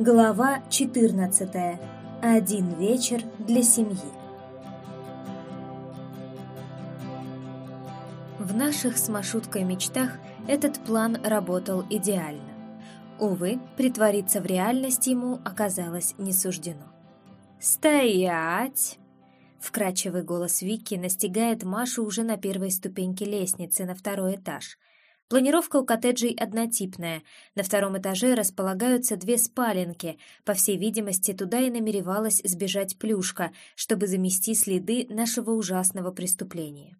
Глава 14. Один вечер для семьи. В наших с Машуткой мечтах этот план работал идеально. Увы, притвориться в реальность ему оказалось не суждено. «Стоять!» Вкрадчивый голос Вики настигает Машу уже на первой ступеньке лестницы на второй этаж, Планировка у коттеджей однотипная. На втором этаже располагаются две спаленки. По всей видимости, туда и намеревалась сбежать Плюшка, чтобы замести следы нашего ужасного преступления.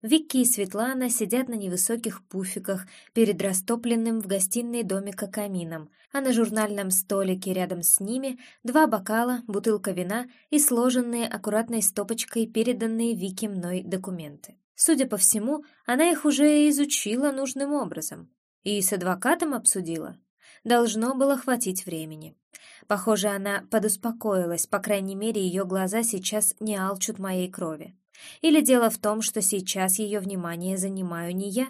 Вики и Светлана сидят на невысоких пуфиках перед растопленным в гостиной домика камином, а на журнальном столике рядом с ними два бокала, бутылка вина и сложенные аккуратной стопочкой переданные Вики мной документы. Судя по всему, она их уже изучила нужным образом. И с адвокатом обсудила. Должно было хватить времени. Похоже, она подуспокоилась, по крайней мере, ее глаза сейчас не алчут моей крови. Или дело в том, что сейчас ее внимание занимаю не я?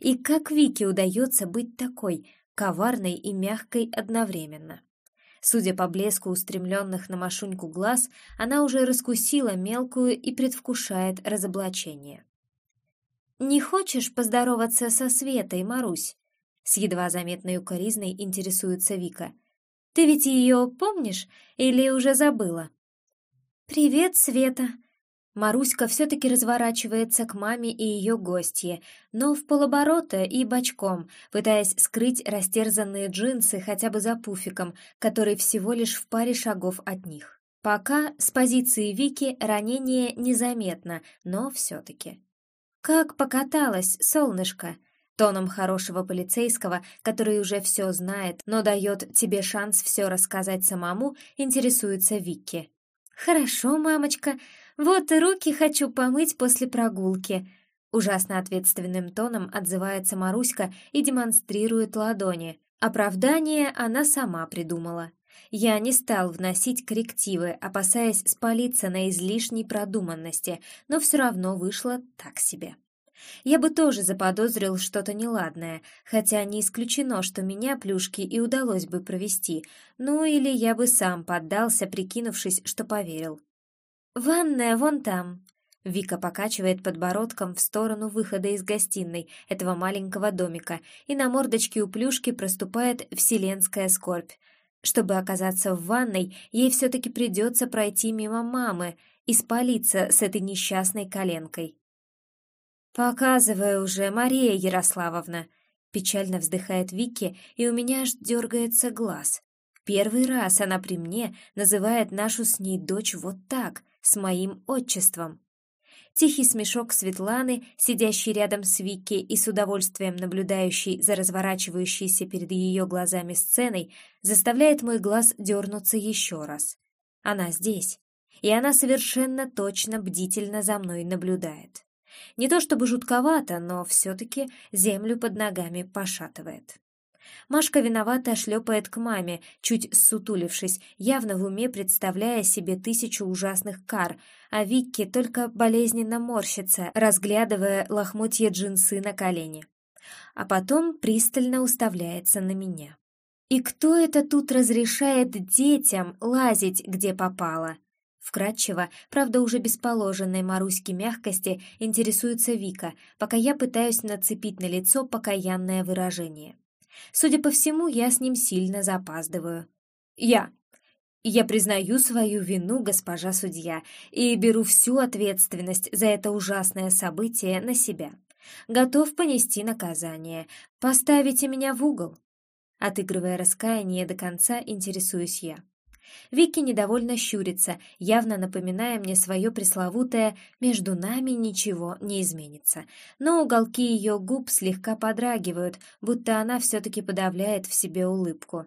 И как Вике удается быть такой, коварной и мягкой одновременно? Судя по блеску устремленных на Машуньку глаз, она уже раскусила мелкую и предвкушает разоблачение. «Не хочешь поздороваться со Светой, Марусь?» С едва заметной укоризной интересуется Вика. «Ты ведь ее помнишь или уже забыла?» «Привет, Света!» Маруська все-таки разворачивается к маме и ее гостье, но в полоборота и бочком, пытаясь скрыть растерзанные джинсы хотя бы за пуфиком, который всего лишь в паре шагов от них. Пока с позиции Вики ранение незаметно, но все-таки. «Как покаталась, солнышко?» Тоном хорошего полицейского, который уже все знает, но дает тебе шанс все рассказать самому, интересуется Вики. «Хорошо, мамочка. Вот и руки хочу помыть после прогулки». Ужасно ответственным тоном отзывается Маруська и демонстрирует ладони. Оправдание она сама придумала. Я не стал вносить коррективы, опасаясь спалиться на излишней продуманности, но все равно вышло так себе. Я бы тоже заподозрил что-то неладное, хотя не исключено, что меня плюшки и удалось бы провести, ну или я бы сам поддался, прикинувшись, что поверил. «Ванная вон там». Вика покачивает подбородком в сторону выхода из гостиной этого маленького домика, и на мордочке у плюшки проступает вселенская скорбь. Чтобы оказаться в ванной, ей все-таки придется пройти мимо мамы и спалиться с этой несчастной коленкой. «Показывай уже, Мария Ярославовна!» Печально вздыхает Вики, и у меня аж дергается глаз. Первый раз она при мне называет нашу с ней дочь вот так — с моим отчеством. Тихий смешок Светланы, сидящей рядом с Вики и с удовольствием наблюдающей за разворачивающейся перед ее глазами сценой, заставляет мой глаз дернуться еще раз. Она здесь, и она совершенно точно бдительно за мной наблюдает. Не то чтобы жутковато, но все-таки землю под ногами пошатывает. Машка виновато шлепает к маме, чуть сутулившись, явно в уме представляя себе тысячу ужасных кар, а Викки только болезненно морщится, разглядывая лохмотья джинсы на колени. А потом пристально уставляется на меня. «И кто это тут разрешает детям лазить, где попало?» Вкратчиво, правда уже без положенной Маруське мягкости, интересуется Вика, пока я пытаюсь нацепить на лицо покаянное выражение. Судя по всему, я с ним сильно запаздываю. Я. Я признаю свою вину, госпожа судья, и беру всю ответственность за это ужасное событие на себя. Готов понести наказание. Поставите меня в угол. Отыгрывая раскаяние до конца, интересуюсь я. Вики недовольно щурится, явно напоминая мне свое пресловутое «между нами ничего не изменится». Но уголки ее губ слегка подрагивают, будто она все-таки подавляет в себе улыбку.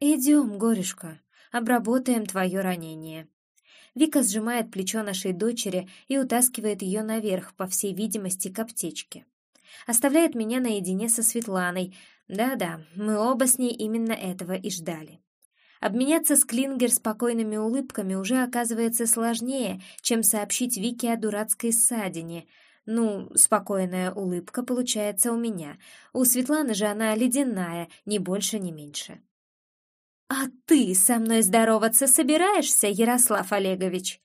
«Идем, горюшка, обработаем твое ранение». Вика сжимает плечо нашей дочери и утаскивает ее наверх, по всей видимости, к аптечке. Оставляет меня наедине со Светланой. Да-да, мы оба с ней именно этого и ждали. Обменяться с Клингер спокойными улыбками уже оказывается сложнее, чем сообщить Вике о дурацкой ссадине. Ну, спокойная улыбка получается у меня. У Светланы же она ледяная, ни больше, ни меньше. «А ты со мной здороваться собираешься, Ярослав Олегович?»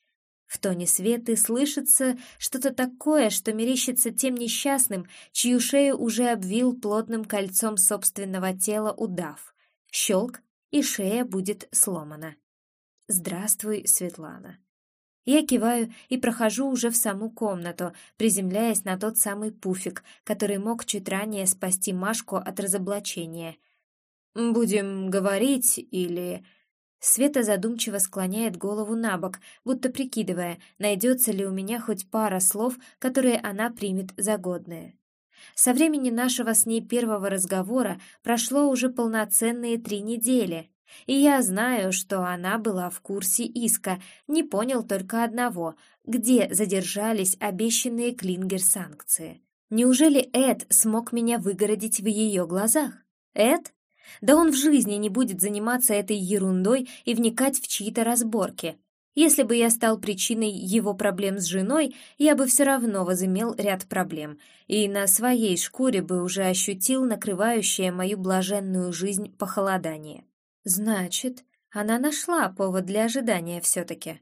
В тоне Светы слышится что-то такое, что мерещится тем несчастным, чью шею уже обвил плотным кольцом собственного тела удав. Щелк, и шея будет сломана. «Здравствуй, Светлана». Я киваю и прохожу уже в саму комнату, приземляясь на тот самый пуфик, который мог чуть ранее спасти Машку от разоблачения. «Будем говорить или...» Света задумчиво склоняет голову на бок, будто прикидывая, найдется ли у меня хоть пара слов, которые она примет за годные. Со времени нашего с ней первого разговора прошло уже полноценные три недели, и я знаю, что она была в курсе иска, не понял только одного, где задержались обещанные Клингер санкции. Неужели Эд смог меня выгородить в ее глазах? Эд? Да он в жизни не будет заниматься этой ерундой и вникать в чьи-то разборки. Если бы я стал причиной его проблем с женой, я бы все равно возымел ряд проблем, и на своей шкуре бы уже ощутил накрывающее мою блаженную жизнь похолодание. Значит, она нашла повод для ожидания все-таки.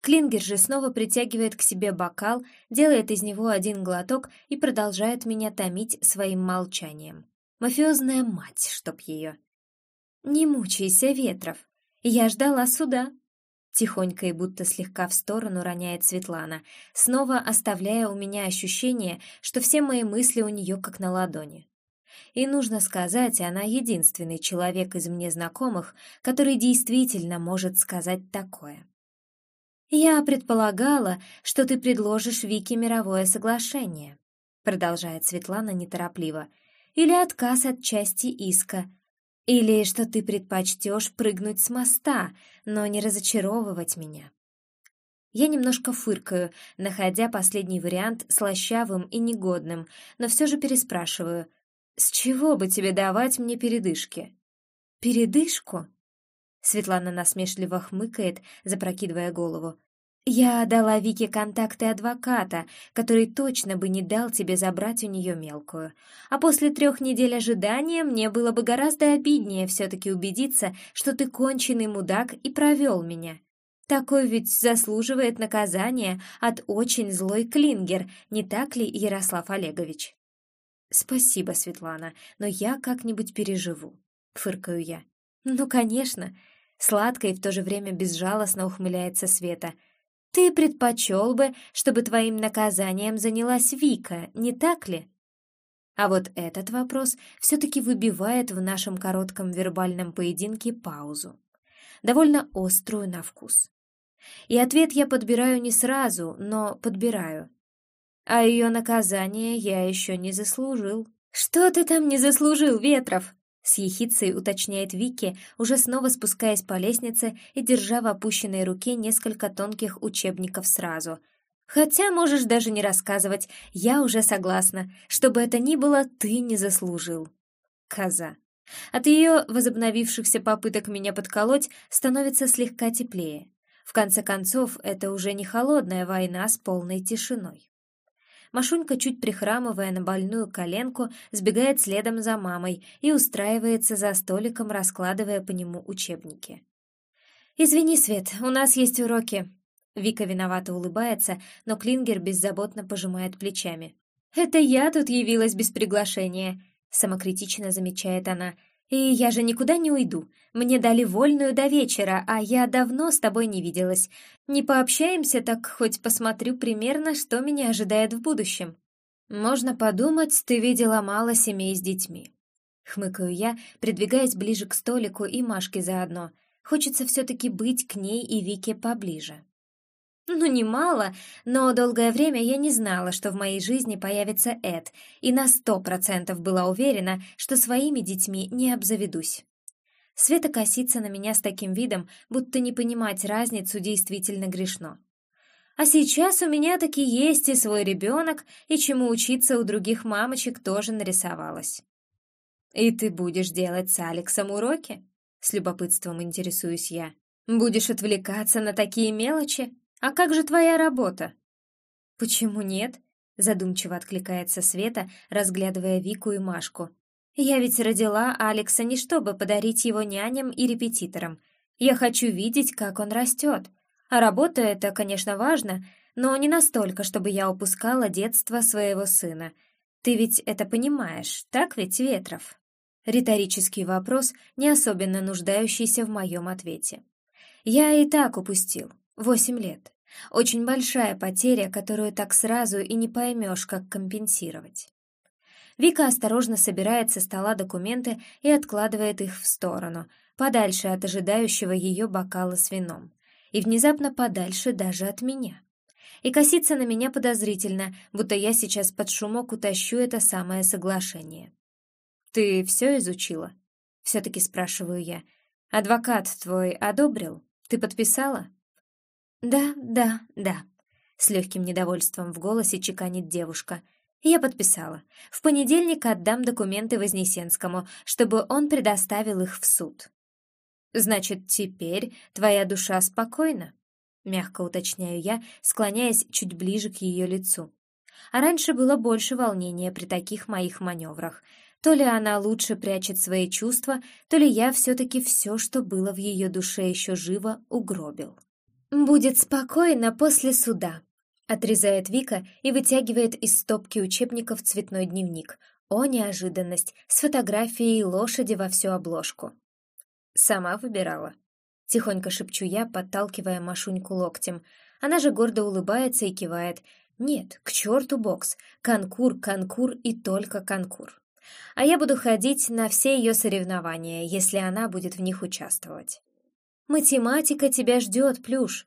Клингер же снова притягивает к себе бокал, делает из него один глоток и продолжает меня томить своим молчанием. Мафиозная мать, чтоб ее. «Не мучайся, Ветров. Я ждала суда». Тихонько и будто слегка в сторону роняет Светлана, снова оставляя у меня ощущение, что все мои мысли у нее как на ладони. И нужно сказать, она единственный человек из мне знакомых, который действительно может сказать такое. «Я предполагала, что ты предложишь Вике мировое соглашение», продолжает Светлана неторопливо, или отказ от части иска, или что ты предпочтешь прыгнуть с моста, но не разочаровывать меня. Я немножко фыркаю, находя последний вариант слащавым и негодным, но все же переспрашиваю, «С чего бы тебе давать мне передышки?» «Передышку?» Светлана насмешливо хмыкает, запрокидывая голову. Я дала Вике контакты адвоката, который точно бы не дал тебе забрать у нее мелкую. А после трех недель ожидания мне было бы гораздо обиднее все-таки убедиться, что ты конченый мудак и провел меня. Такой ведь заслуживает наказания от очень злой Клингер, не так ли, Ярослав Олегович? Спасибо, Светлана, но я как-нибудь переживу, фыркаю я. Ну, конечно. Сладко и в то же время безжалостно ухмыляется Света — ты предпочел бы, чтобы твоим наказанием занялась Вика, не так ли? А вот этот вопрос все-таки выбивает в нашем коротком вербальном поединке паузу, довольно острую на вкус. И ответ я подбираю не сразу, но подбираю. А ее наказание я еще не заслужил. «Что ты там не заслужил, Ветров?» С ехицей уточняет Вики, уже снова спускаясь по лестнице и держа в опущенной руке несколько тонких учебников сразу. «Хотя можешь даже не рассказывать, я уже согласна. Что бы это ни было, ты не заслужил». Коза. От ее возобновившихся попыток меня подколоть становится слегка теплее. В конце концов, это уже не холодная война с полной тишиной. Машунька, чуть прихрамывая на больную коленку, сбегает следом за мамой и устраивается за столиком, раскладывая по нему учебники. «Извини, Свет, у нас есть уроки». Вика виновато улыбается, но Клингер беззаботно пожимает плечами. «Это я тут явилась без приглашения», — самокритично замечает она, и я же никуда не уйду. Мне дали вольную до вечера, а я давно с тобой не виделась. Не пообщаемся, так хоть посмотрю примерно, что меня ожидает в будущем. Можно подумать, ты видела мало семей с детьми. Хмыкаю я, придвигаясь ближе к столику и Машке заодно. Хочется все-таки быть к ней и Вике поближе. Ну, немало, но долгое время я не знала, что в моей жизни появится Эд, и на сто процентов была уверена, что своими детьми не обзаведусь. Света косится на меня с таким видом, будто не понимать разницу действительно грешно. А сейчас у меня таки есть и свой ребенок, и чему учиться у других мамочек тоже нарисовалось. «И ты будешь делать с Алексом уроки?» — с любопытством интересуюсь я. «Будешь отвлекаться на такие мелочи?» «А как же твоя работа?» «Почему нет?» — задумчиво откликается Света, разглядывая Вику и Машку. Я ведь родила Алекса не чтобы подарить его няням и репетиторам. Я хочу видеть, как он растет. А работа — это, конечно, важно, но не настолько, чтобы я упускала детство своего сына. Ты ведь это понимаешь, так ведь, Ветров?» Риторический вопрос, не особенно нуждающийся в моем ответе. «Я и так упустил. Восемь лет. Очень большая потеря, которую так сразу и не поймешь, как компенсировать». Вика осторожно собирает со стола документы и откладывает их в сторону, подальше от ожидающего ее бокала с вином. И внезапно подальше даже от меня. И косится на меня подозрительно, будто я сейчас под шумок утащу это самое соглашение. «Ты все изучила?» — все-таки спрашиваю я. «Адвокат твой одобрил? Ты подписала?» «Да, да, да», — с легким недовольством в голосе чеканит девушка — я подписала. В понедельник отдам документы Вознесенскому, чтобы он предоставил их в суд. Значит, теперь твоя душа спокойна? Мягко уточняю я, склоняясь чуть ближе к ее лицу. А раньше было больше волнения при таких моих маневрах. То ли она лучше прячет свои чувства, то ли я все-таки все, что было в ее душе еще живо, угробил. «Будет спокойно после суда», Отрезает Вика и вытягивает из стопки учебников цветной дневник. О, неожиданность! С фотографией лошади во всю обложку. Сама выбирала. Тихонько шепчу я, подталкивая Машуньку локтем. Она же гордо улыбается и кивает. Нет, к черту бокс. Конкур, конкур и только конкур. А я буду ходить на все ее соревнования, если она будет в них участвовать. «Математика тебя ждет, Плюш!»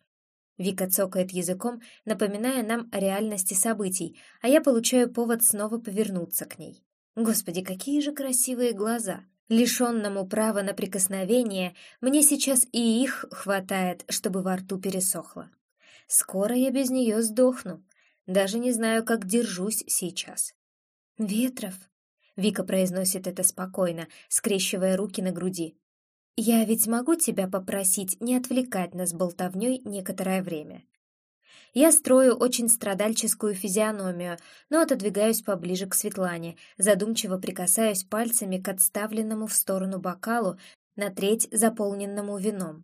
Вика цокает языком, напоминая нам о реальности событий, а я получаю повод снова повернуться к ней. Господи, какие же красивые глаза! Лишенному права на прикосновение, мне сейчас и их хватает, чтобы во рту пересохло. Скоро я без нее сдохну. Даже не знаю, как держусь сейчас. «Ветров», — Вика произносит это спокойно, скрещивая руки на груди. «Я ведь могу тебя попросить не отвлекать нас болтовней некоторое время?» Я строю очень страдальческую физиономию, но отодвигаюсь поближе к Светлане, задумчиво прикасаюсь пальцами к отставленному в сторону бокалу, на треть заполненному вином.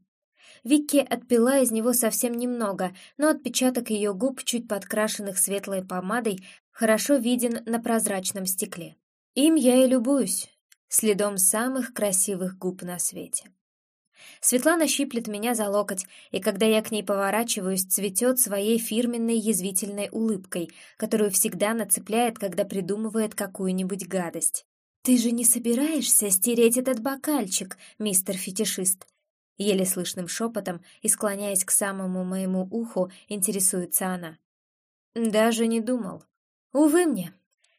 Викки отпила из него совсем немного, но отпечаток ее губ, чуть подкрашенных светлой помадой, хорошо виден на прозрачном стекле. Им я и любуюсь, следом самых красивых губ на свете. Светлана щиплет меня за локоть, и когда я к ней поворачиваюсь, цветет своей фирменной язвительной улыбкой, которую всегда нацепляет, когда придумывает какую-нибудь гадость. «Ты же не собираешься стереть этот бокальчик, мистер фетишист?» Еле слышным шепотом и склоняясь к самому моему уху, интересуется она. «Даже не думал. Увы мне,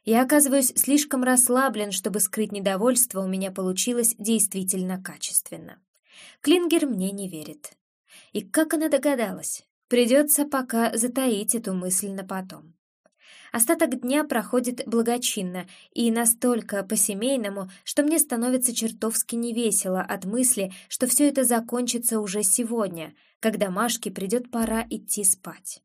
я оказываюсь слишком расслаблен, чтобы скрыть недовольство, у меня получилось действительно качественно. Клингер мне не верит. И как она догадалась? Придется пока затаить эту мысль на потом. Остаток дня проходит благочинно и настолько по-семейному, что мне становится чертовски невесело от мысли, что все это закончится уже сегодня, когда Машке придет пора идти спать.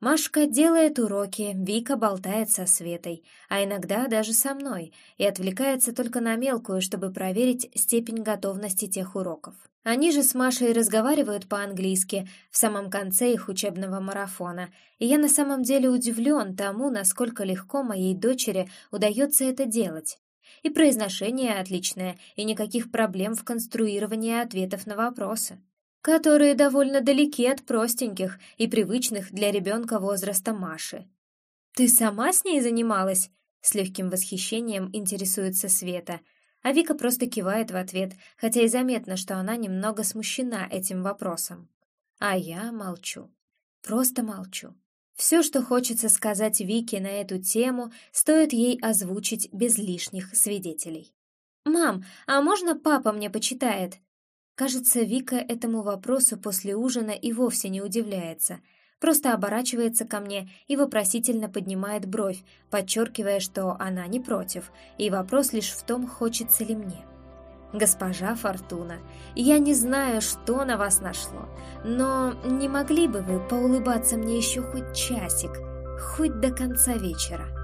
Машка делает уроки, Вика болтает со Светой, а иногда даже со мной, и отвлекается только на мелкую, чтобы проверить степень готовности тех уроков. Они же с Машей разговаривают по-английски в самом конце их учебного марафона, и я на самом деле удивлен тому, насколько легко моей дочери удается это делать. И произношение отличное, и никаких проблем в конструировании ответов на вопросы которые довольно далеки от простеньких и привычных для ребенка возраста Маши. «Ты сама с ней занималась?» С легким восхищением интересуется Света, а Вика просто кивает в ответ, хотя и заметно, что она немного смущена этим вопросом. А я молчу. Просто молчу. Все, что хочется сказать Вике на эту тему, стоит ей озвучить без лишних свидетелей. «Мам, а можно папа мне почитает?» Кажется, Вика этому вопросу после ужина и вовсе не удивляется, просто оборачивается ко мне и вопросительно поднимает бровь, подчеркивая, что она не против, и вопрос лишь в том, хочется ли мне. «Госпожа Фортуна, я не знаю, что на вас нашло, но не могли бы вы поулыбаться мне еще хоть часик, хоть до конца вечера?»